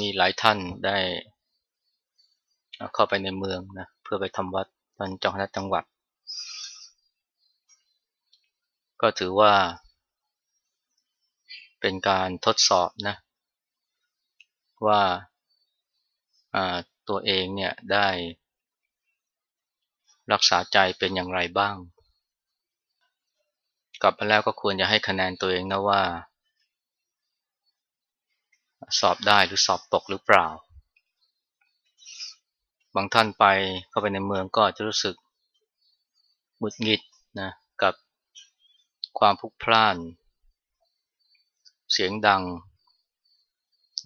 มีหลายท่านได้เข้าไปในเมืองนะเพื่อไปทำวัดตอนจังหวัดจังหวัด ก็ถือว่า เป็นการทดสอบนะว่าตัวเองเนี่ยได้รักษาใจเป็นอย่างไรบ้าง กลับมาแล้วก็ควรจะให้คะแนนตัวเองนะว่า สอบได้หรือสอบตกหรือเปล่า บางท่านไปเข้าไปในเมืองก็จะรู้สึกหงุดหงิดนะกับความพุกพล่าน เสียงดัง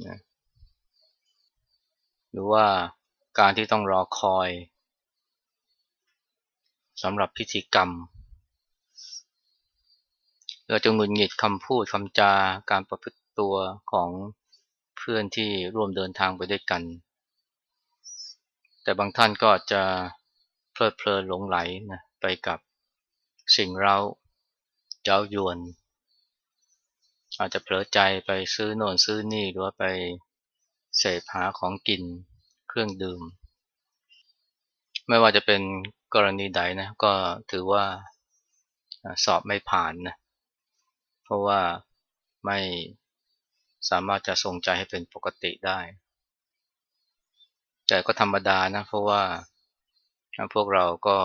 นะหรือว่าการที่ต้องรอคอยสำหรับพิธีกรรมเราจะหงุดหงิดคำพูดคำจาการประพฤติตัวของ เพื่อนที่ร่วมเดินทางไปด้วยกัน แต่บางท่านก็จะเพลิดเพลินหลงไหลนะไปกับสิ่งเราเย้ายวน อาจจะเผลอใจไปซื้อโน่นซื้อนี่หรือว่าไปเสพหาของกินเครื่องดื่ม ไม่ว่าจะเป็นกรณีใดนะก็ถือว่าสอบไม่ผ่านนะเพราะว่าไม่ สามารถจะทรงใจให้เป็นปกติได้ แต่ก็ธรรมดานะเพราะว่าพวกเราก็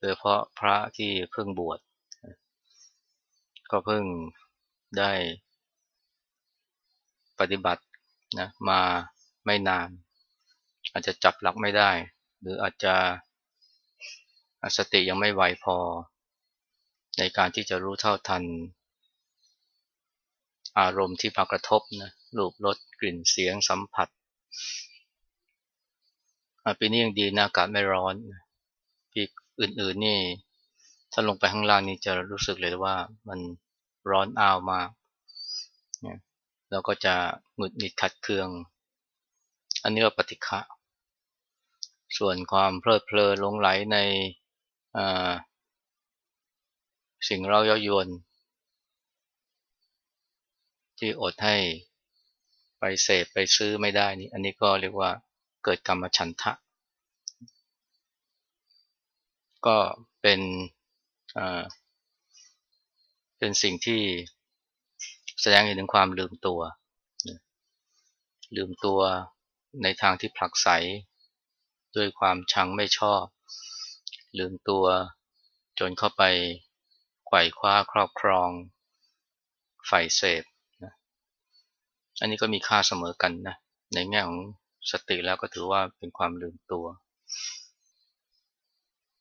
โดยเพาะพระที่เพิ่งบวชก็เพิ่งได้ปฏิบัตินะมาไม่นาน อาจจะจับหลักไม่ได้ หรืออาจจะสติยังไม่ไวพอ ในการที่จะรู้เท่าทัน อารมณ์ที่มากระทบนะรูปรสกลิ่นเสียงสัมผัสปีนี้ยังดีนะอากาศไม่ร้อนปีอื่นๆนี่ถ้าลงไปข้างล่างนี่จะรู้สึกเลยว่ามันร้อนอ้าวมากแล้วก็จะหงุดหงิดขัดเคือง อันนี้ก็ปฏิฆะส่วนความเพลิดเพลินหลงไหลในสิ่งเราเย้ายวน ที่อดให้ไปเสพไปซื้อไม่ได้นี่อันนี้ก็เรียกว่าเกิดกรรมฉันทะ ก็เป็นเป็นสิ่งที่แสดงเห็นถึงความลืมตัว ลืมตัวในทางที่ผลักไสด้วยความชังไม่ชอบ ลืมตัวจนเข้าไปไขว่คว้าครอบครองไฟเสพ อันนี้ก็มีค่าเสมอกันนะในแง่ของสติแล้วก็ถือว่าเป็นความลืมตัว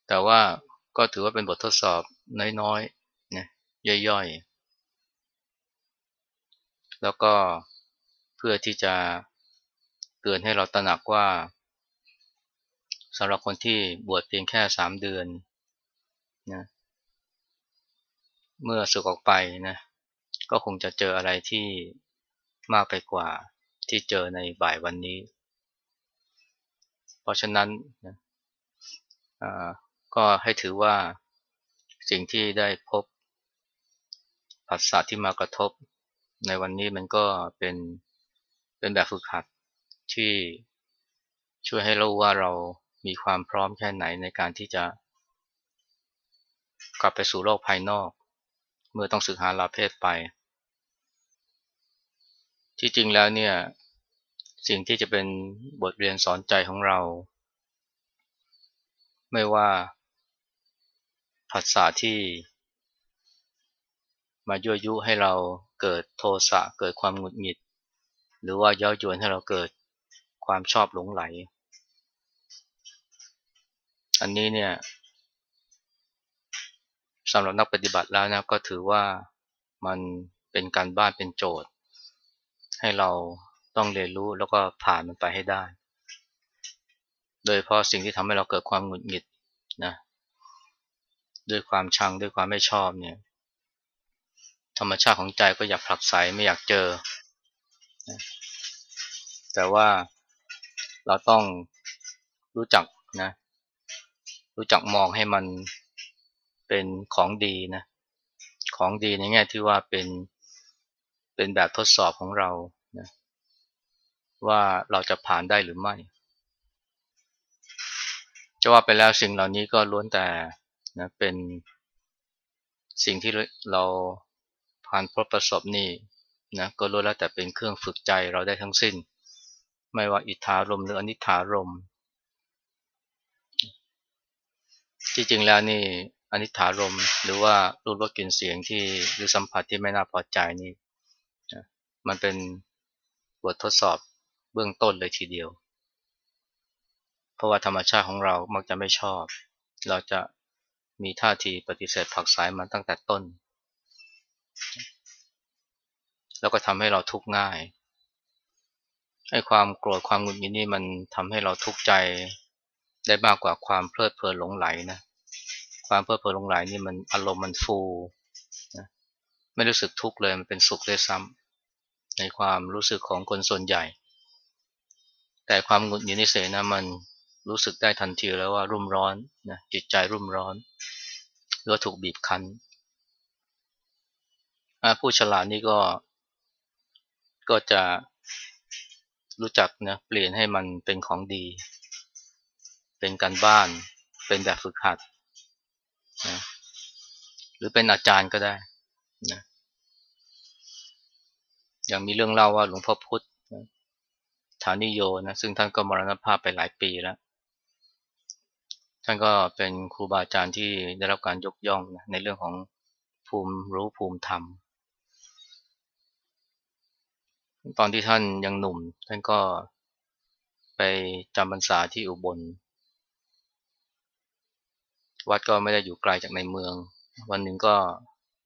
แต่ว่าก็ถือว่าเป็นบททดสอบน้อยๆนะย่อยๆ แล้วก็เพื่อที่จะเตือนให้เราตระหนักว่าสำหรับคนที่บวชเพียงแค่สามเดือนนะเมื่อสึกออกไปนะก็คงจะเจออะไรที่ มากไปกว่าที่เจอในบ่ายวันนี้ เพราะฉะนั้นนะก็ให้ถือว่าสิ่งที่ได้พบผัสสะที่มากระทบ ในวันนี้มันก็เป็นเป็นแบบฝึกหัดที่ช่วยให้รู้ว่าเรามีความพร้อมแค่ไหนในการที่จะกลับไปสู่โลกภายนอก เมื่อต้องสึกหาลาเพศไป ที่จริงแล้วเนี่ยสิ่งที่จะเป็นบทเรียนสอนใจของเรา ไม่ว่าภาษาที่ มายั่วยุให้เราเกิดโทสะเกิดความหงุดหงิด หรือว่าย้อยวนให้เราเกิดความชอบหลงไหล อันนี้เนี่ยสำหรับนักปฏิบัติแล้วนะก็ถือว่ามันเป็นการบ้านเป็นโจทย์ ให้เราต้องเรียนรู้แล้วก็ผ่านมันไปให้ได้ โดยเพราะสิ่งที่ทำให้เราเกิดความหงุดหงิดนะด้วยความชังด้วยความไม่ชอบเนี่ยธรรมชาติของใจก็อยากผลักไสไม่อยากเจอ แต่ว่าเราต้องรู้จักนะ รู้จักมองให้มันเป็นของดีนะ ของดีในแง่ที่ว่าเป็น เป็นแบบทดสอบของเรานะว่าเราจะผ่านได้หรือไม่ จะว่าไปแล้วสิ่งเหล่านี้ก็ล้วนแต่นะเป็นสิ่งที่เราผ่านพบประสบนี่นะก็ล้วนแล้วแต่เป็นเครื่องฝึกใจเราได้ทั้งสิ้น ไม่ว่าอิทธารมหรืออนิธารมที่จริงแล้วนี่อนิถารมหรือว่ารูปรสกลิ่นเสียงที่หรือสัมผัสที่ไม่น่าพอใจนี่ มันเป็นบททดสอบเบื้องต้นเลยทีเดียว เพราะว่าธรรมชาติของเรามักจะไม่ชอบ เราจะมีท่าทีปฏิเสธผักสายมันตั้งแต่ต้น แล้วก็ทำให้เราทุกข์ง่ายให้ความโกรธความหงุดหงิดนี่มันทำให้เราทุกข์ใจได้มากกว่าความเพลิดเพลินหลงไหลนะความเพลิดเพลินหลงไหลนี่มันอารมณ์มันฟูนะไม่รู้สึกทุกข์เลยมันเป็นสุขเลยซ้ำ ในความรู้สึกของคนส่วนใหญ่ แต่ความหงุดหงิดนิเสนะมันรู้สึกได้ทันทีแล้วว่ารุ่มร้อนนะจิตใจรุ่มร้อนหรือถูกบีบคั้นผู้ฉลาดนี่ก็ก็จะรู้จักนะเปลี่ยนให้มันเป็นของดี เป็นการบ้านเป็นแบบฝึกหัดนะหรือเป็นอาจารย์ก็ได้นะ ย่างมีเรื่องเล่าว่าหลวงพ่อพุธฐานิโยนะซึ่งท่านก็มรณภาพไปหลายปีแล้ว ท่านก็เป็นครูบาอาจารย์ที่ได้รับการยกย่องนะในเรื่องของภูมิรู้ภูมิธรรม ตอนที่ท่านยังหนุ่ม ท่านก็ไปจำพรรษาที่อุบล วัดก็ไม่ได้อยู่ไกลจากในเมือง วันหนึ่งก็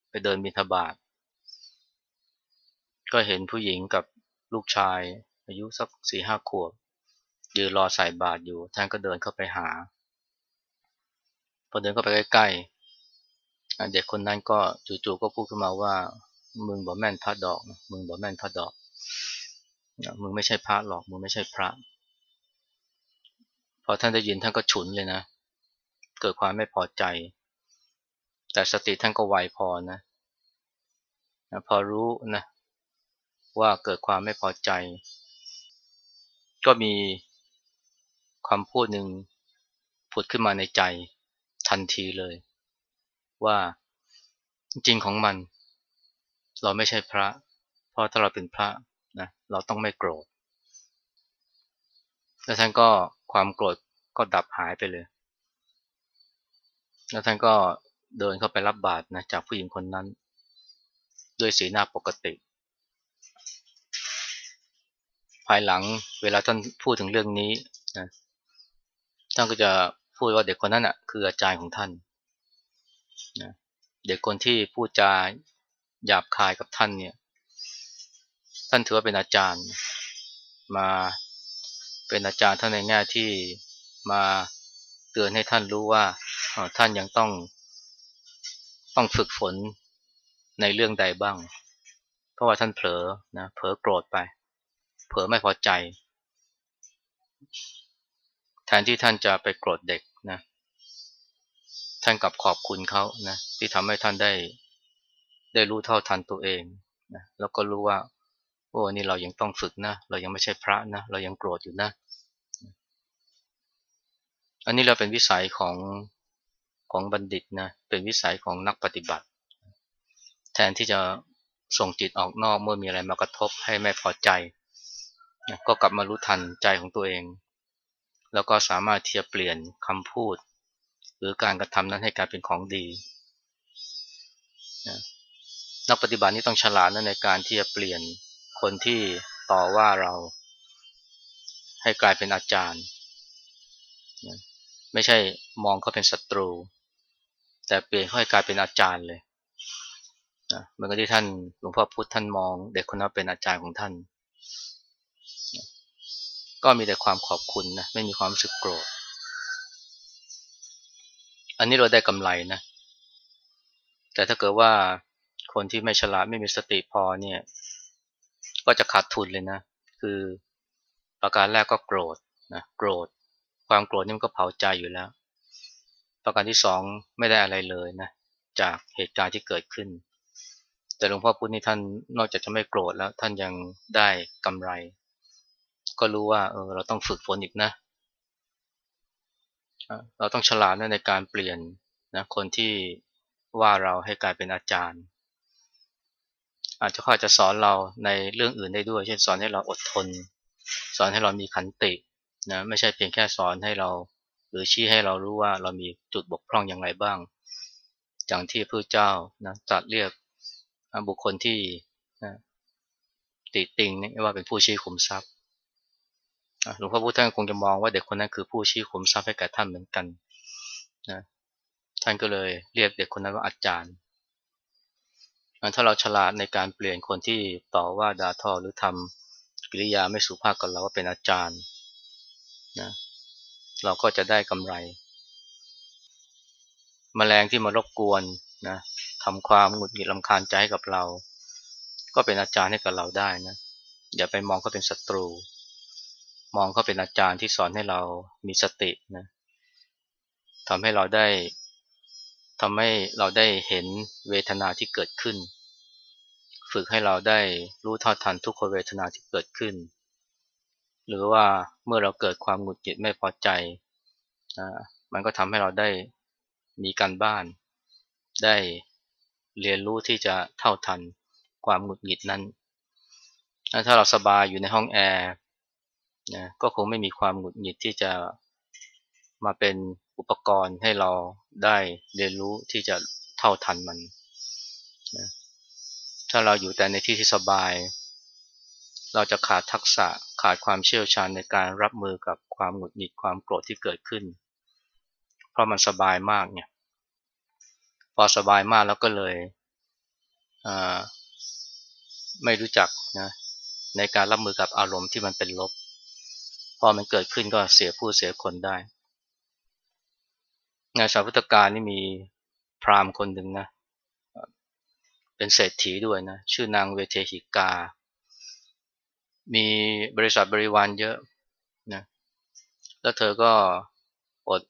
ไปเดินมิถบาท ก็เห็นผู้หญิงกับลูกชาย อายุสักสี่ห้าขวบยืนรอใส่บาตรอยู่ ท่านก็เดินเข้าไปหา พอเดินเข้าไปใกล้ๆ เด็กคนนั้นก็จู่ๆก็พูดขึ้นมาว่า มึงบอกแม่นพระดอกมึงบอกแม่นพระดอก มึงไม่ใช่พระหรอก มึงไม่ใช่พระ พอท่านได้ยินท่านก็ฉุนเลยนะ เกิดความไม่พอใจ แต่สติท่านก็ไวพอนะ พอรู้นะ ว่าเกิดความไม่พอใจ ก็มีความพูดหนึ่งผุดขึ้นมาในใจทันทีเลย ว่าจริงของมัน เราไม่ใช่พระ เพราะถ้าเราเป็นพระนะเราต้องไม่โกรธแล้วท่านก็ความโกรธก็ดับหายไปเลย แล้วท่านก็เดินเข้าไปรับบาตรนะจากผู้หญิงคนนั้น ด้วยสีหน้าปกติ ภายหลังเวลาท่านพูดถึงเรื่องนี้นะท่านก็จะพูดว่าเด็กคนนั้นอะคืออาจารย์ของท่านนะเด็กคนที่พูดจาหยาบคายกับท่านเนี่ย ท่านถือว่าเป็นอาจารย์ มาเป็นอาจารย์ท่านในแง่ที่มาเตือนให้ท่านรู้ว่าท่านยังต้องต้องฝึกฝนในเรื่องใดบ้าง เพราะว่าท่านเผลอนะเผลอโกรธไป เผลอไม่พอใจ แทนที่ท่านจะไปโกรธเด็กนะท่านกลับขอบคุณเขานะที่ทำให้ท่านได้ได้รู้เท่าทันตัวเองนะแล้วก็รู้ว่าโอ้นี่เรายังต้องฝึกนะ เรายังไม่ใช่พระนะ เรายังโกรธอยู่นะ อันนี้เราเป็นวิสัยของของบัณฑิตนะ เป็นวิสัยของนักปฏิบัติ แทนที่จะส่งจิตออกนอกเมื่อมีอะไรมากระทบให้ไม่พอใจ ก็กลับมารู้ทันใจของตัวเอง แล้วก็สามารถที่จะเปลี่ยนคำพูด หรือการกระทำนั้นให้กลายเป็นของดีนะนักปฏิบัตินี่ต้องฉลาดนะในการที่จะเปลี่ยนคนที่ต่อว่าเรา ให้กลายเป็นอาจารย์นะไม่ใช่มองเขาเป็นศัตรู แต่เปลี่ยนเขาให้กลายเป็นอาจารย์เลยนะเหมือนกับที่ท่านหลวงพ่อพุธท่านมอง เด็กคนนั้นเป็นอาจารย์ของท่าน ก็มีแต่ความขอบคุณนะไม่มีความรู้สึกโกรธ อันนี้เราได้กำไรนะ แต่ถ้าเกิดว่าคนที่ไม่ฉลาดไม่มีสติพอเนี่ย ก็จะขาดทุนเลยนะ คือประการแรกก็โกรธนะโกรธ ความโกรธนี่มันก็เผาใจอยู่แล้ว ประการที่สองไม่ได้อะไรเลยนะจากเหตุการณ์ที่เกิดขึ้น แต่หลวงพ่อพุธนี่ท่านนอกจากจะไม่โกรธแล้วท่านยังได้กำไร ก็รู้ว่าเออเราต้องฝึกฝนอีกนะ เราต้องฉลาดในการเปลี่ยนนะคนที่ว่าเราให้กลายเป็นอาจารย์ อาจจะเขาอาจจะสอนเราในเรื่องอื่นได้ด้วย เช่นสอนให้เราอดทน สอนให้เรามีขันตินะไม่ใช่เพียงแค่สอนให้เรา หรือชี้ให้เรารู้ว่าเรามีจุดบกพร่องอย่างไรบ้าง อย่างที่พระเจ้านะจัดเรียกบุคคลที่นะติติงนี่ว่าเป็นผู้ชี้ขุมทรัพย์ หลวงพ่อพุทธท่านคงจะมองว่าเด็กคนนั้นคือผู้ชี้ขุมทรัพย์ให้แก่ท่านเหมือนกันนะท่านก็เลยเรียกเด็กคนนั้นว่าอาจารย์ถ้าเราฉลาดในการเปลี่ยนคนที่ต่อว่าด่าทอหรือทำกิริยาไม่สุภาพกับเราว่าเป็นอาจารย์นะเราก็จะได้กำไรมแมลงที่มารบกวนนะทำความหงุดหงิดลำคาญใจให้กับเรา ก็เป็นอาจารย์ให้กับเราได้นะอย่าไปมองเขาเป็นศัตรู มองเขาเป็นอาจารย์ที่สอนให้เรามีสตินะทำให้เราได้ทำให้เราได้เห็นเวทนาที่เกิดขึ้น ฝึกให้เราได้รู้เท่าทันทุกขเวทนาที่เกิดขึ้น หรือว่าเมื่อเราเกิดความหงุดหงิดไม่พอใจนะมันก็ทำให้เราได้มีการบ้าน ได้เรียนรู้ที่จะเท่าทันความหงุดหงิดนั้น ถ้าเราสบายอยู่ในห้องแอร์ นะก็คงไม่มีความหงุดหงิดที่จะมาเป็นอุปกรณ์ให้เราได้เรียนรู้ที่จะเท่าทันมันนะถ้าเราอยู่แต่ในที่ที่สบาย เราจะขาดทักษะขาดความเชี่ยวชาญในการรับมือกับความหงุดหงิดความโกรธที่เกิดขึ้น เพราะมันสบายมากเนี่ยพอสบายมากแล้วก็เลยไม่รู้จักนะในการรับมือกับอารมณ์ที่มันเป็นลบ พอมันเกิดขึ้นก็เสียผู้เสียคนได้ ในสาวพุทธการนี่มีพราหมณ์คนหนึ่งนะเป็นเศรษฐีด้วยนะ ชื่อนางเวเทหิกา มีบริษัทบริวารเยอะนะแล้วเธอก็อด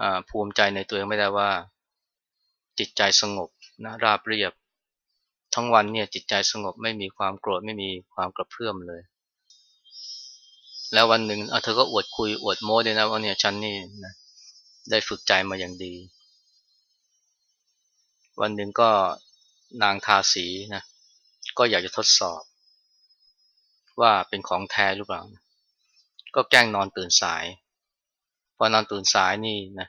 อภูมิใจในตัวเองไม่ได้ว่าจิตใจสงบนะราบเรียบ ทั้งวันเนี่ยจิตใจสงบไม่มีความโกรธไม่มีความกระเพื่อมเลย แล้ววันหนึ่งเธอก็อวดคุยอวดโม้เลยนะว่าเนี่ยฉันนี่นะได้ฝึกใจมาอย่างดี วันหนึ่งก็นางทาสีนะก็อยากจะทดสอบ ว่าเป็นของแท้หรือเปล่า ก็แกล้งนอนตื่นสาย พอนอนตื่นสายนี่นะ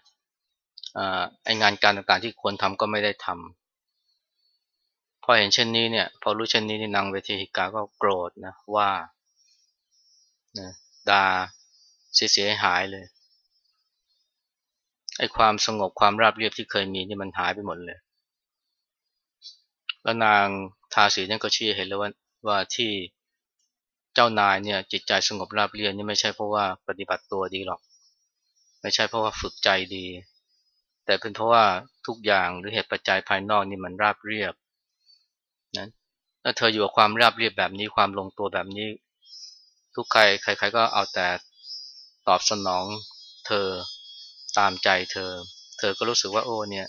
ไองานการต่างๆที่ควรทำก็ไม่ได้ทำพอเห็นเช่นนี้เนี่ย พอรู้เช่นนี้นี่นางเวทีหิกาก็โกรธนะว่านะ ดาเสียหายเลยไอ้ความสงบความราบเรียบที่เคยมีนี่มันหายไปหมดเลย แล้วนางทาสีนั่นก็ชี้เห็นแล้วว่าว่าที่เจ้านายเนี่ยจิตใจสงบราบเรียบนี่ไม่ใช่เพราะว่าปฏิบัติตัวดีหรอก ไม่ใช่เพราะว่าฝึกใจดี แต่เป็นเพราะว่าทุกอย่างหรือเหตุปัจจัยภายนอกนี่มันราบเรียบนั้นถ้าเธออยู่กับความราบเรียบแบบนี้ความลงตัวแบบนี้ ทุกใครใคร ๆ ก็เอาแต่ตอบสนองเธอตามใจเธอ เธอก็รู้สึกว่าโอ้เนี่ย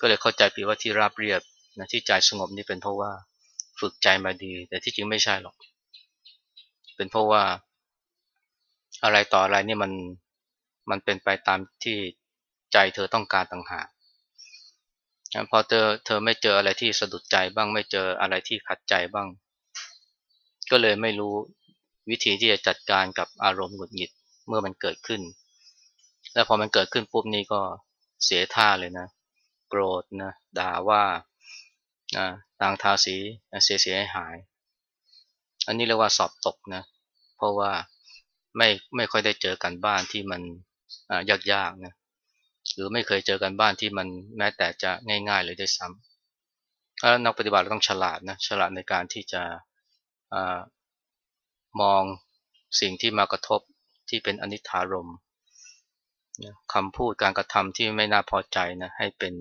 ก็เลยเข้าใจผิดว่าที่ราบเรียบนะที่ใจสงบนี่เป็นเพราะว่าฝึกใจมาดี แต่ที่จริงไม่ใช่หรอก เป็นเพราะว่า อะไรต่ออะไรนี่มันมันเป็นไปตามที่ใจเธอต้องการต่างหากพอเธอเธอไม่เจออะไรที่สะดุดใจบ้างไม่เจออะไรที่ขัดใจบ้าง ก็เลยไม่รู้ วิธีที่จะจัดการกับอารมณ์หงุดหงิดเมื่อมันเกิดขึ้น แล้วพอมันเกิดขึ้นปุ๊บนี่ก็เสียท่าเลยนะ โกรธนะ ด่าว่านะต่างทาสีเสียเสียหาย อันนี้เรียกว่าสอบตกนะ เพราะว่าไม่ไม่ค่อยได้เจอกันบ้านที่มันยากๆนะ หรือไม่เคยเจอกันบ้านที่มันแม้แต่จะง่าย ๆ เลยได้ซ้ำนักปฏิบัติเราต้องฉลาดนะ ฉลาดในการที่จะ มองสิ่งที่มากระทบที่เป็นอนิถารมคำพูดการกระทำที่ไม่น่าพอใจนะให้เป็น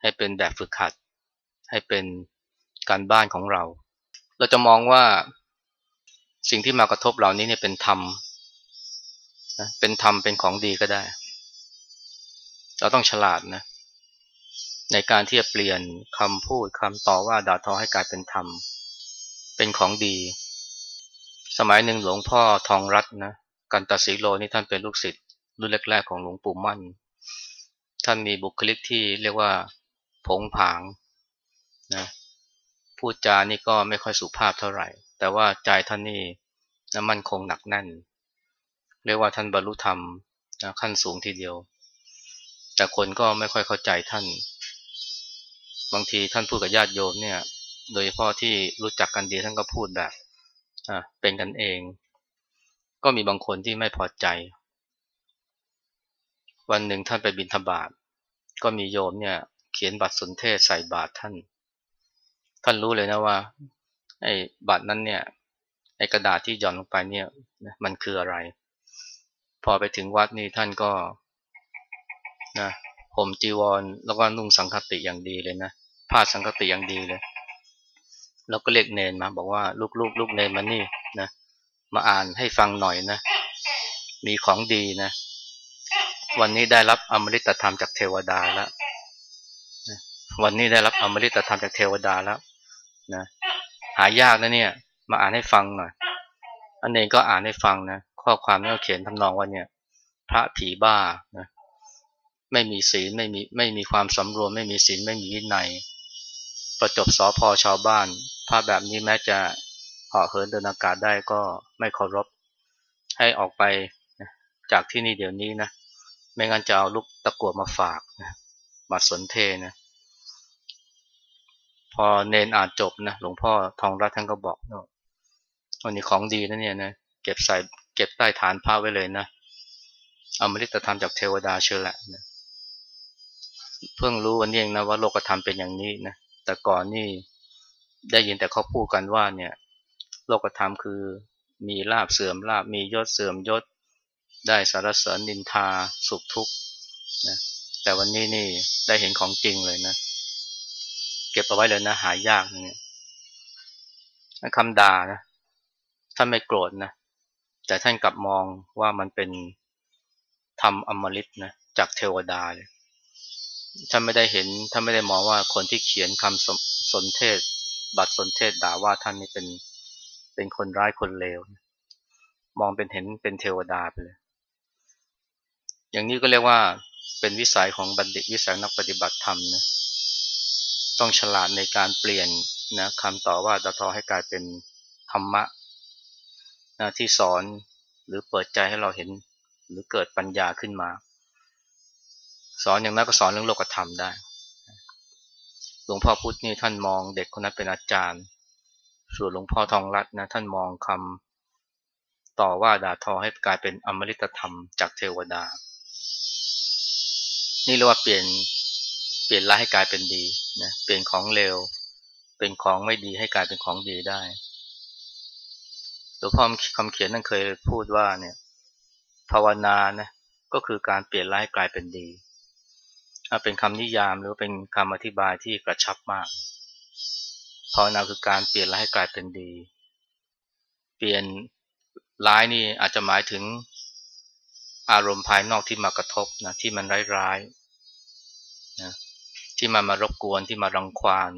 ให้เป็นแบบฝึกหัด ให้เป็นการบ้านของเรา เราจะมองว่าสิ่งที่มากระทบเรานี้เนี่ยเป็นธรรมเป็นธรรมเป็นของดีก็ได้ เราต้องฉลาดนะในการที่จะเปลี่ยนคำพูดคำต่อว่าด่าทอให้กลายเป็นธรรม เป็นของดี สมัยหนึ่งหลวงพ่อทองรัตนะกันตศิโลนี่ท่านเป็นลูกศิษย์รุ่นแรก ๆ ของหลวงปู่มั่น ท่านมีบุคลิกที่เรียกว่าผงผางนะพูดจานี่ก็ไม่ค่อยสุภาพเท่าไหร่ แต่ว่าใจท่านนี่น้ำมันคงหนักแน่น เรียกว่าท่านบรรลุธรรมนะขั้นสูงทีเดียว แต่คนก็ไม่ค่อยเข้าใจท่าน บางทีท่านพูดกับญาติโยมเนี่ย โดยเฉพาะที่รู้จักกันดีท่านก็พูดแบบ เป็นกันเอง ก็มีบางคนที่ไม่พอใจ วันหนึ่งท่านไปบิณฑบาตก็มีโยมเนี่ยเขียนบัตรสนเทศใส่บาตรท่าน ท่านรู้เลยนะว่าไอ้บัตรนั้นเนี่ยไอ้กระดาษที่หย่อนลงไปเนี่ยมันคืออะไร พอไปถึงวัดนี่ท่านก็นะห่มจีวรแล้วก็นุ่งสังคติอย่างดีเลยนะผ้าสังคติอย่างดีเลย แล้วก็เรียกเนนมา บอกว่าลูกลูกลูกเนนมานี่นะมาอ่านให้ฟังหน่อยนะ มีของดีนะ วันนี้ได้รับอมฤตธรรมจากเทวดาแล้ววันนี้ได้รับอมฤตธรรมจากเทวดาแล้วนะหายากนะเนี่ย มาอ่านให้ฟังหน่อยอันเองก็อ่านให้ฟังนะข้อความนี่เขียนทำนองว่าเนี่ย พระผีบ้านะไม่มีศีลไม่มีไม่มีความสำรวม ไม่มีศีลไม่มีวินัย ประจบสอพอชาวบ้าน ภาพแบบนี้แม้จะเหาะเหินเดินอากาศได้ก็ไม่เคารพ ให้ออกไปจากที่นี่เดี๋ยวนี้นะ ไม่งั้นจะเอาลูกตะกัวมาฝากนะมาสนเทนะ พอเนนอ่านจบนะ หลวงพ่อทองรัตท่านก็บอกเนาะวันนี้ของดีนะเนี่ยนะ เก็บใส่เก็บใต้ฐานผ้าไว้เลยนะ อมฤตธรรมจากเทวดาเชื่อแหละนะเพิ่งรู้วันนี้เองนะว่าโลกธรรมเป็นอย่างนี้นะ แต่ก่อนนี่ได้ยินแต่เขาพูดกันว่าเนี่ยโลกธรรมคือมีลาบเสื่อมลาบมียศเสื่อมยศ ได้สารเสริญนินทาสุขทุกข์นะแต่วันนี้นี่ได้เห็นของจริงเลยนะ เก็บเอาไว้เลยนะหายากเนี่ยคำด่านะท่านไม่โกรธนะแต่ท่านกลับมองว่ามันเป็นธรรมอมฤตนะจากเทวดาเลย ท่าไม่ได้เห็นท่าไม่ได้มองว่าคนที่เขียนคำสสนเทศ บัตรสนเทศด่าว่าท่านนี่เป็นเป็นคนร้ายคนเลว มองเป็นเห็นเป็นเทวดาไปเลย อย่างนี้ก็เรียกว่าเป็นวิสัยของบัณฑิตวิสัยนักปฏิบัติธรรมนะต้องฉลาดในการเปลี่ยนนะคำต่อว่าตะทอให้กลายเป็นธรรมะนะที่สอนหรือเปิดใจให้เราเห็นหรือเกิดปัญญาขึ้นมา สอนอย่างนั้นก็สอนเรื่องโลกธรรมได้ หลวงพ่อพุธนี่ท่านมองเด็กคนนั้นเป็นอาจารย์ ส่วนหลวงพ่อทองรัตน์นะท่านมองคำต่อว่าด่าทอให้กลายเป็นอมฤตธรรมจากเทวดา นี่เรียกว่าเปลี่ยนเปลี่ยนร้ายให้กลายเป็นดีนะเปลี่ยนของเลวเป็นของไม่ดีให้กลายเป็นของดีได้หลวงพ่อคำเขียนนั่นเคยพูดว่าเนี่ยภาวนานะก็คือการเปลี่ยนร้ายให้กลายเป็นดี เป็นคำนิยามหรือเป็นคำอธิบายที่กระชับมากภาวนาคือการเปลี่ยนร้ายให้กลายเป็นดี เปลี่ยนร้ายนี่อาจจะหมายถึงอารมณ์ภายนอกที่มากระทบนะที่มันร้ายๆนะที่มันมารบกวนที่มารังควาน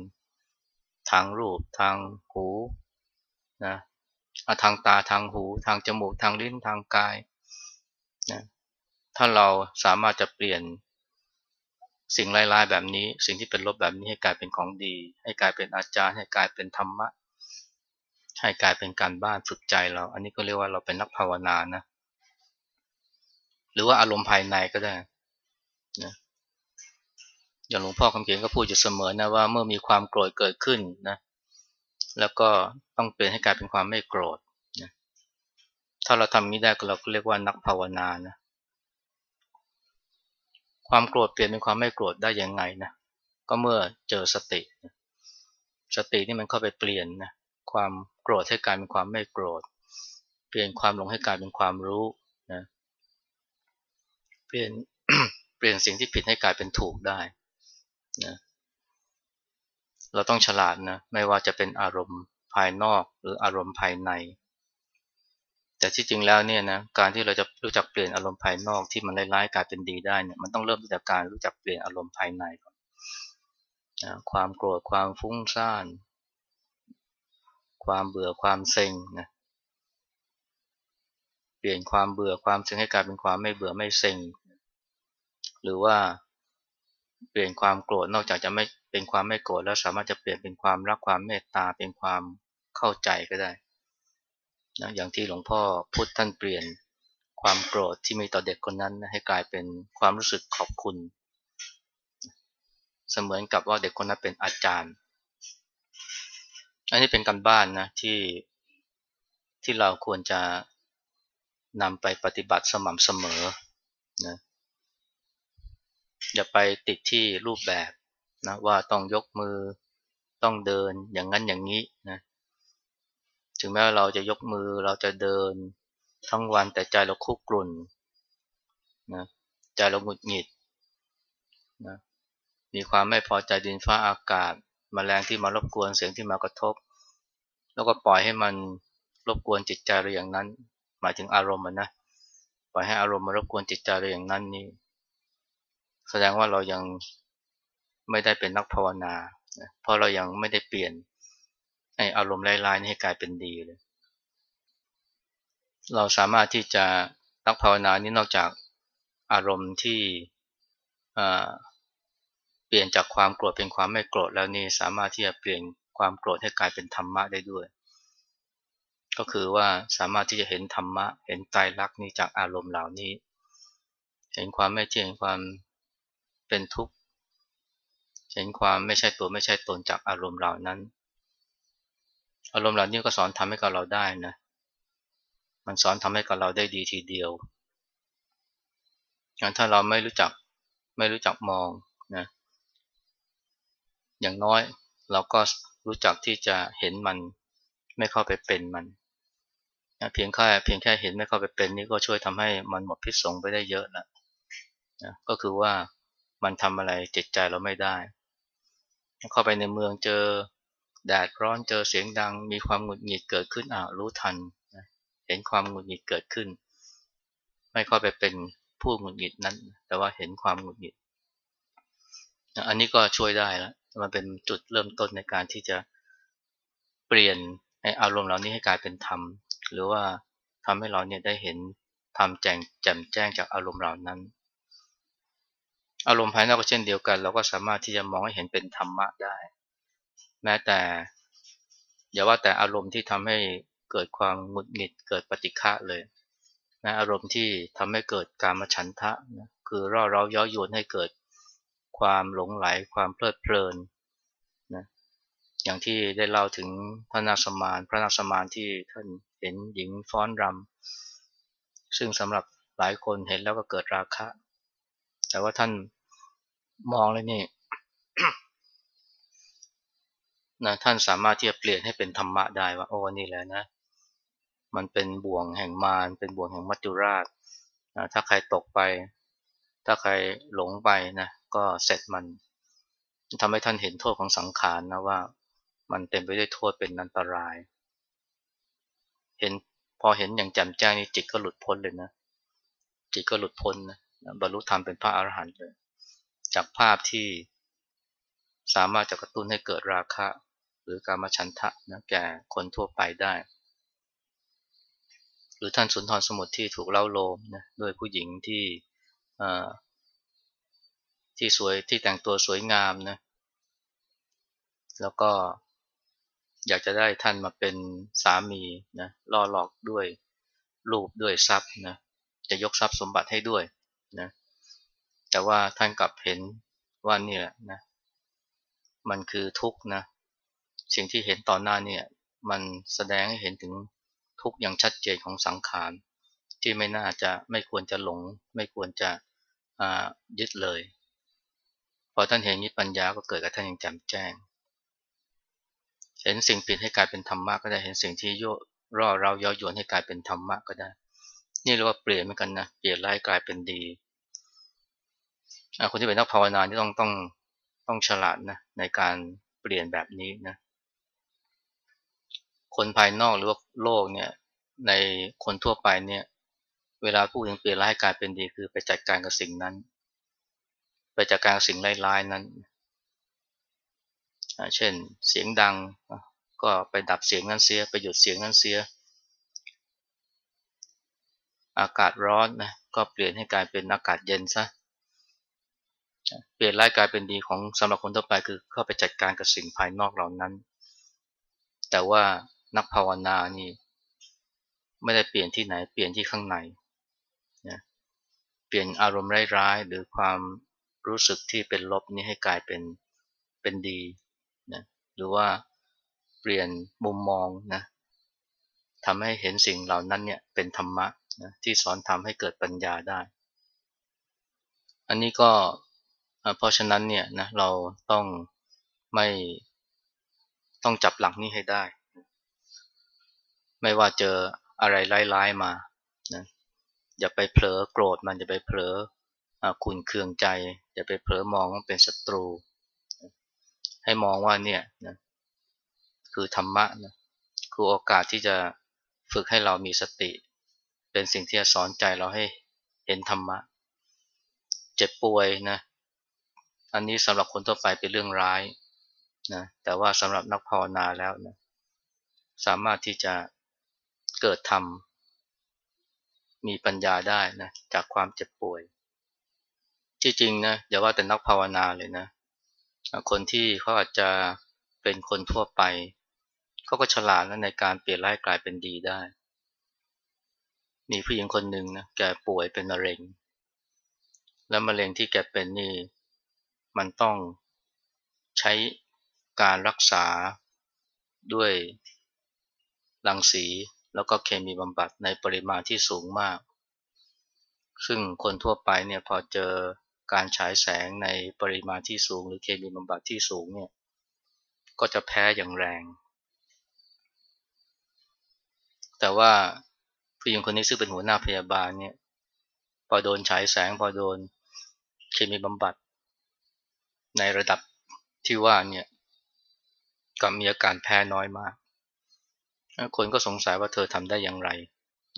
ทางรูปทางหูนะทางตาทางหู ทางจมูกทางลิ้นทางกายนะถ้าเราสามารถจะเปลี่ยน สิ่งร้ายๆแบบนี้ สิ่งที่เป็นลบแบบนี้ให้กลายเป็นของดี ให้กลายเป็นอาจารย์ ให้กลายเป็นธรรมะ ให้กลายเป็นการบ้านฝึกใจเรา อันนี้ก็เรียกว่าเราเป็นนักภาวนานะหรือว่าอารมณ์ภายในก็ได้นะอย่างหลวงพ่อคำเขียนก็พูดอยู่เสมอนะว่าเมื่อมีความโกรธเกิดขึ้นนะแล้วก็ต้องเปลี่ยนให้กลายเป็นความไม่โกรธนะถ้าเราทำนี้ได้เราก็เรียกว่านักภาวนานะ ความโกรธเปลี่ยนเป็นความไม่โกรธได้ยังไงนะก็เมื่อเจอสติ สตินี่มันเข้าไปเปลี่ยนนะความโกรธให้กลายเป็นความไม่โกรธ เปลี่ยนความหลงให้กลายเป็นความรู้นะเปลี่ยนเปลี่ยนสิ่งที่ผิดให้กลายเป็นถูกได้นะเราต้องฉลาดนะไม่ว่าจะเป็นอารมณ์ภายนอกหรืออารมณ์ภายใน แต่ที่จริงแล้วเนี่ยนะการที่เราจะรู้จักเปลี่ยนอารมณ์ภายนอกที่มันร้ายๆกลายเป็นดีได้เนี่ยมันต้องเริ่มจากการรู้จักเปลี่ยนอารมณ์ภายในก่อนนะความโกรธความฟุ้งซ่าน ความเบื่อความเซ็งนะเปลี่ยนความเบื่อความเซ็งให้กลายเป็นความไม่เบื่อไม่เซ็งหรือว่าเปลี่ยนความโกรธนอกจากจะไม่เป็นความไม่โกรธแล้วสามารถจะเปลี่ยนเป็นความรักความเมตตาเป็นความเข้าใจก็ได้ นะอย่างที่หลวงพ่อพุทธท่านเปลี่ยนความโกรธที่มีต่อเด็กคนนั้นให้กลายเป็นความรู้สึกขอบคุณ เสมือนกับว่าเด็กคนนั้นเป็นอาจารย์ อันนี้เป็นการบ้านนะที่ที่เราควรจะนำไปปฏิบัติสม่ำเสมอนะอย่าไปติดที่รูปแบบนะว่าต้องยกมือต้องเดินอย่างนั้นอย่างนี้นะ ถึงแม้ว่าเราจะยกมือเราจะเดินทั้งวันแต่ใจเราคุกกรุ่นนะใจเราหงุดหงิดนะมีความไม่พอใจดินฟ้าอากาศมแมลงที่มารบกวนเสียงที่มากระทบ แล้วก็ปล่อยให้มันรบกวนจิตใจเราอย่างนั้น หมายถึงอารมณ์นะปล่อยให้อารมณ์มารบกวนจิตใจเราอย่างนั้นนี่แสดงว่าเรายังไม่ได้เป็นนักภาวนาเพราะเรายังไม่ได้เปลี่ยน ออารมณ์ร้ายๆนี่ให้กลายเป็นดีเลย เราสามารถที่จะนักภาวนานี้นอกจากอารมณ์ที่เปลี่ยนจากความโกรธเป็นความไม่โกรธแล้วนี่สามารถที่จะเปลี่ยนความโกรธให้กลายเป็นธรรมะได้ด้วย ก็คือว่าสามารถที่จะเห็นธรรมะ เห็นใจรักนี้จากอารมณ์เหล่านี้ เห็นความไม่เที่ยงความเป็นทุกข์เห็นความไม่ใช่ตัวไม่ใช่ตนจากอารมณ์เหล่านั้น อารมณ์เหล่านี้ก็สอนทำให้กับเราได้นะ มันสอนทำให้กับเราได้ดีทีเดียวงั้นถ้าเราไม่รู้จักไม่รู้จักมองนะ อย่างน้อยเราก็รู้จักที่จะเห็นมันไม่เข้าไปเป็นมันนะเพียงแค่เพียงแค่เห็นไม่เข้าไปเป็นนี่ก็ช่วยทำให้มันหมดพิษสงไปได้เยอะแล้วนะก็คือว่ามันทำอะไรจิตใจเราไม่ได้ เข้าไปในเมืองเจอ แดดร้อนเจอเสียงดัง มีความหงุดหงิดเกิดขึ้นอ่ารู้ทัน เห็นความหงุดหงิดเกิดขึ้น ไม่เข้าไปเป็นผู้หงุดหงิดนั้น แต่ว่าเห็นความหงุดหงิด อันนี้ก็ช่วยได้แล้วมันเป็นจุดเริ่มต้นในการที่จะเปลี่ยนให้อารมณ์เหล่านี้ให้กลายเป็นธรรม หรือว่าทำให้เราเนี่ยได้เห็นทำแจ่งแจ่มแจ้งจากอารมณ์เหล่านั้น อารมณ์ภายนอกก็เช่นเดียวกัน เราก็สามารถที่จะมองให้เห็นเป็นธรรมะได้ แม้แต่อย่าว่าแต่อารมณ์ที่ทำให้เกิดความหงุดหงิดเกิดปฏิฆะเลยนะอารมณ์ที่ทำให้เกิดการมฉันทะนะคือร่อเร้าย้อยวนให้เกิดความหลงไหลความเพลิดเพลินนะอย่างที่ได้เล่าถึงพระนาสมานพระนาสมานที่ท่านเห็นหญิงฟ้อนรำซึ่งสำหรับหลายคนเห็นแล้วก็เกิดราคะ แต่ว่าท่านมองเลยนี่ นะท่านสามารถที่จะเปลี่ยนให้เป็นธรรมะได้ว่าโอ้นี่แหละนะ มันเป็นบ่วงแห่งมารเป็นบ่วงแห่งมัจจุราชนะถ้าใครตกไป ถ้าใครหลงไปนะก็เสร็จมันทำให้ท่านเห็นโทษของสังขารนะว่า มันเต็มไปด้วยโทษเป็นอันตราย เห็นพอเห็นอย่างแจ่มแจ้งนี่จิตก็หลุดพ้นเลยนะ จิตก็หลุดพ้นนะบรรลุธรรมเป็นพระอรหันต์เลย จากภาพที่สามารถจะกระตุ้นให้เกิดราคะ รือการมาฉันทะนะแก่คนทั่วไปได้ หรือท่านสุนทรสมุทรที่ถูกเล่าโลมนะด้วยผู้หญิงที่ที่สวยที่แต่งตัวสวยงามนะแล้วก็อยากจะได้ท่านมาเป็นสามีนะล่อหลอกด้วยรูปด้วยทรัพย์นะจะยกทรัพย์สมบัติให้ด้วยนะแต่ว่าท่านกลับเห็นว่านี่แหละนะมันคือทุกข์นะ สิ่งที่เห็นตอนหน้าเนี่ยมันแสดงให้เห็นถึงทุกอย่างชัดเจนของสังขาร ที่ไม่น่าจะไม่ควรจะหลง ไม่ควรจะยึดเลย พอท่านเห็นนี้ปัญญาก็เกิดกับท่านอย่างแจ่มแจ้ง เห็นสิ่งผิดให้กลายเป็นธรรมะก็ได้เห็นสิ่งที่โยร่อเราย้อยยวนให้กลายเป็นธรรมะก็ได้ นี่เรียกว่าเปลี่ยนเหมือนกันนะเปลี่ยนร้ายกลายเป็นดีคนที่เป็นนักภาวนาที่ต้องต้องต้องฉลาดนะในการเปลี่ยนแบบนี้นะ คนภายนอกหรือว่าโลกเนี่ยในคนทั่วไปเนี่ยเวลาพูดถึงเปลี่ยนร้ายกลายเป็นดีคือไปจัดการกับสิ่งนั้น ไปจัดการกับสิ่งร้ายๆนั้น เช่นเสียงดังก็ไปดับเสียงนั้นเสียไปหยุดเสียงนั้นเสีย อากาศร้อนนะก็เปลี่ยนให้กลายเป็นอากาศเย็นซะเปลี่ยนร้ายกลายเป็นดีของสำหรับคนทั่วไปคือเข้าไปจัดการกับสิ่งภายนอกเหล่านั้น แต่ว่า นักภาวนานี่ไม่ได้เปลี่ยนที่ไหนเปลี่ยนที่ข้างในนะเปลี่ยนอารมณ์ร้ายๆ หรือความรู้สึกที่เป็นลบนี้ให้กลายเป็นเป็นดีนะหรือว่าเปลี่ยนมุมมองนะทำให้เห็นสิ่งเหล่านั้นเนี่ยเป็นธรรมะนะที่สอนทำให้เกิดปัญญาได้ อันนี้ก็เพราะฉะนั้นเนี่ยนะเราต้องไม่ต้องจับหลักนี้ให้ได้ ไม่ว่าเจออะไรร้ายๆมานะอย่าไปเผลอโกรธมันอย่าไปเผลอขุนเคืองใจ อย่าไปเผลอมองว่าเป็นศัตรู ให้มองว่าเนี่ยนะคือธรรมะนะคือโอกาสที่จะฝึกให้เรามีสติ เป็นสิ่งที่จะสอนใจเราให้เห็นธรรมะ เจ็บป่วยนะอันนี้สำหรับคนทั่วไปเป็นเรื่องร้ายนะแต่ว่าสำหรับนักภาวนาแล้วนะสามารถที่จะ เกิดธรรม มีปัญญาได้นะจากความเจ็บป่วยจริงๆนะอย่าว่าแต่นักภาวนาเลยนะ คนที่เขาอาจจะเป็นคนทั่วไปเขาก็ฉลาดนะในการเปลี่ยนร้ายกลายเป็นดีได้ มีผู้หญิงคนหนึ่งนะแกป่วยเป็นมะเร็ง แล้วมะเร็งที่แกเป็นนี่มันต้องใช้การรักษาด้วยรังสี แล้วก็เคมีบำบัดในปริมาณที่สูงมาก ซึ่งคนทั่วไปเนี่ยพอเจอการฉายแสงในปริมาณที่สูง หรือเคมีบำบัดที่สูงเนี่ยก็จะแพ้อย่างแรง แต่ว่าผู้หญิงคนนี้ซึ่งเป็นหัวหน้าพยาบาลเนี่ยพอโดนฉายแสงพอโดนเคมีบำบัด ในระดับที่ว่าเนี่ยก็มีอาการแพ้น้อยมาก คนก็สงสัยว่าเธอทำได้อย่างไร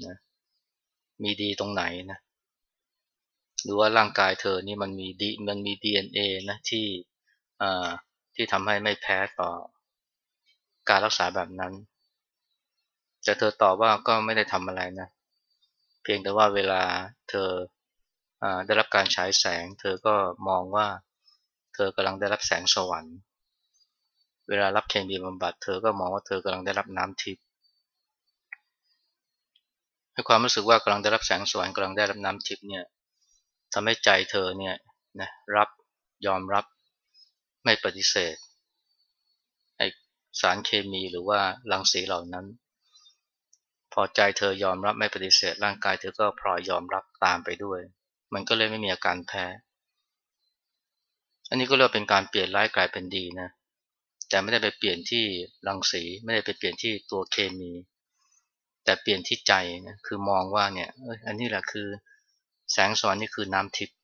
นะมีดีตรงไหนนะหรือว่าร่างกายเธอนี่มันมีดีมันมี DNA นะที่ที่ทำให้ไม่แพ้ต่อการรักษาแบบนั้น แต่เธอตอบว่าก็ไม่ได้ทำอะไรนะ เพียงแต่ว่าเวลาเธออได้รับการฉายแสง เธอก็มองว่าเธอกำลังได้รับแสงสวรรค์ เวลารับเคมีบำบัด เธอก็มองว่าเธอกำลังได้รับน้ำทิพย์ ให้ความรู้สึกว่ากำลังได้รับแสงสวรรค์กำลังได้รับน้ำทิพย์เนี่ยทำให้ใจเธอเนี่ยนะรับยอมรับไม่ปฏิเสธไอสารเคมีหรือว่ารังสีเหล่านั้น พอใจเธอยอมรับไม่ปฏิเสธ ร่างกายเธอก็พลอยยอมรับตามไปด้วย มันก็เลยไม่มีอาการแพ้ อันนี้ก็เรียกเป็นการเปลี่ยนร้ายกลายเป็นดีนะแต่ไม่ได้ไปเปลี่ยนที่รังสีไม่ได้ไปเปลี่ยนที่ตัวเคมี แต่เปลี่ยนที่ใจนะคือมองว่าเนี่ยอันนี้แหละคือแสงสว่างนี่คือน้ำทิพย์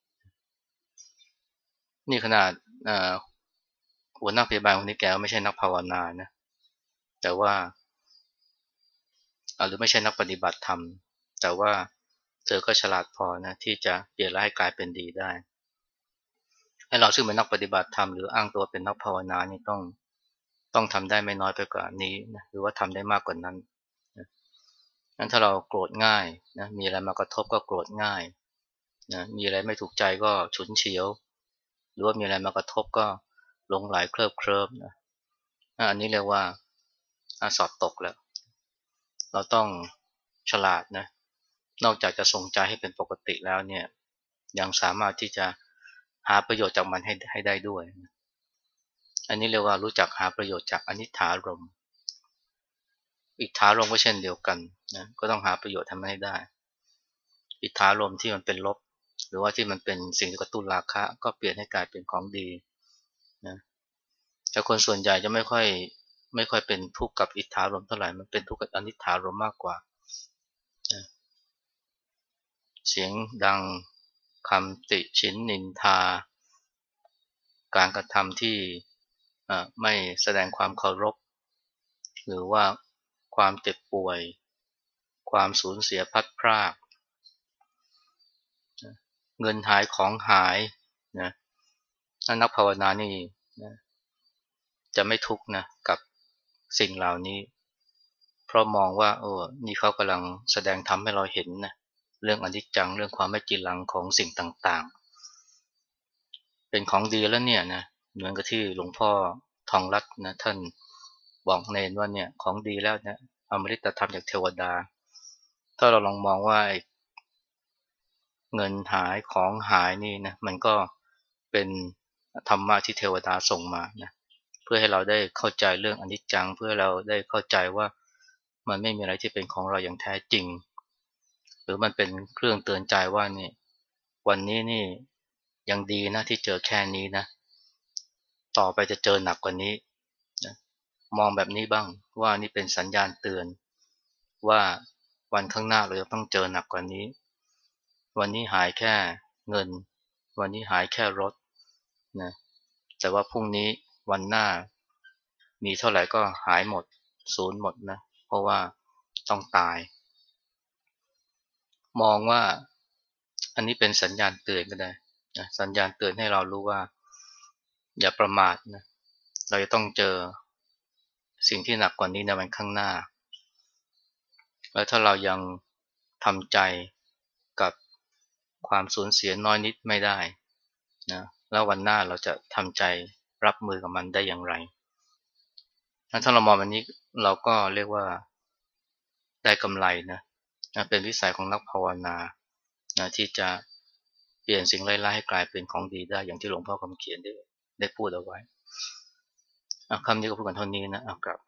นี่ขนาดหัวหน้าพยาบาลคนนี้แกไม่ใช่นักภาวนานะแต่ว่าหรือไม่ใช่นักปฏิบัติธรรม แต่ว่าเธอก็ฉลาดพอนะที่จะเปลี่ยนร้ายกลายเป็นดีได้ให้เราซึ่งเป็นนักปฏิบัติธรรมหรืออ้างตัวเป็นนักภาวนานี่ต้องต้องทำได้ไม่น้อยไปกว่านี้นะหรือว่าทำได้มากกว่านั้น นั้นถ้าเราโกรธง่ายนะมีอะไรมากระทบก็โกรธง่ายนะมีอะไรไม่ถูกใจก็ฉุนเฉียว หรือว่ามีอะไรมากระทบก็หลงไหลเคลิบเคลิบนะอันนี้เรียกว่าสอบตกแล้ว เราต้องฉลาดนะนอกจากจะทรงใจให้เป็นปกติแล้วเนี่ยยังสามารถที่จะหาประโยชน์จากมันให้ให้ได้ด้วย อันนี้เรียกว่ารู้จักหาประโยชน์จากอนิถารมณ์ อิทธารมก็เช่นเดียวกันนะก็ต้องหาประโยชน์ทำให้ได้ อิทธารมที่มันเป็นลบ หรือว่าที่มันเป็นสิ่งที่กระตุ้นราคะ ก็เปลี่ยนให้กลายเป็นของดีนะแต่คนส่วนใหญ่จะไม่ค่อยไม่ค่อยเป็นทุกข์กับอิทธารมเท่าไหร่มันเป็นทุกข์กับอนิถารมมากกว่านะเสียงดังคำติชินนินทา การกระทำที่ไม่แสดงความเคารพ หรือว่า ความเจ็บป่วย ความสูญเสียพัดพราก เงินหายของหายนะนักภาวนานี่นะจะไม่ทุกข์นะกับสิ่งเหล่านี้ เพราะมองว่าโอ้นี่เขากำลังแสดงทำให้เราเห็นนะเรื่องอนิจจังเรื่องความไม่จีรังของสิ่งต่างๆ เป็นของดีแล้วเนี่ยนะเหมือนกับที่หลวงพ่อทองรัตนะท่าน บอกเนนว่าเนี่ยของดีแล้วเนี่ยอมฤตธรรมจากเทวดา ถ้าเราลองมองว่าเงินหายของหายนี่นะมันก็เป็นธรรมะที่เทวดาส่งมานะเพื่อให้เราได้เข้าใจเรื่องอนิจจัง เพื่อเราได้เข้าใจว่ามันไม่มีอะไรที่เป็นของเราอย่างแท้จริง หรือมันเป็นเครื่องเตือนใจว่านี่วันนี้นี่ยังดีนะที่เจอแค่นี้นะ ต่อไปจะเจอหนักกว่านี้ มองแบบนี้บ้างว่านี่เป็นสัญญาณเตือน ว่าวันข้างหน้าเราจะต้องเจอหนักกว่านี้ วันนี้หายแค่เงิน วันนี้หายแค่รถนะแต่ว่าพรุ่งนี้วันหน้า มีเท่าไหร่ก็หายหมดศูนย์หมดนะเพราะว่าต้องตาย มองว่าอันนี้เป็นสัญญาณเตือนก็ได้นะสัญญาณเตือนให้เรารู้ว่า อย่าประมาทนะเราจะต้องเจอ สิ่งที่หนักกว่านี้ในวันข้างหน้า แล้วถ้าเรายังทำใจกับความสูญเสียน้อยนิดไม่ได้นะแล้ววันหน้าเราจะทำใจรับมือกับมันได้อย่างไร ถ้าเรามองแบบนี้เราก็เรียกว่าได้กำไรนะนะเป็นวิสัยของนักภาวนานะที่จะเปลี่ยนสิ่งไร้ๆให้กลายเป็นของดีได้อย่างที่หลวงพ่อคำเขียนได้ได้พูดเอาไว้ คำนี้ก็พูดกันเท่านี้นะเอากลับ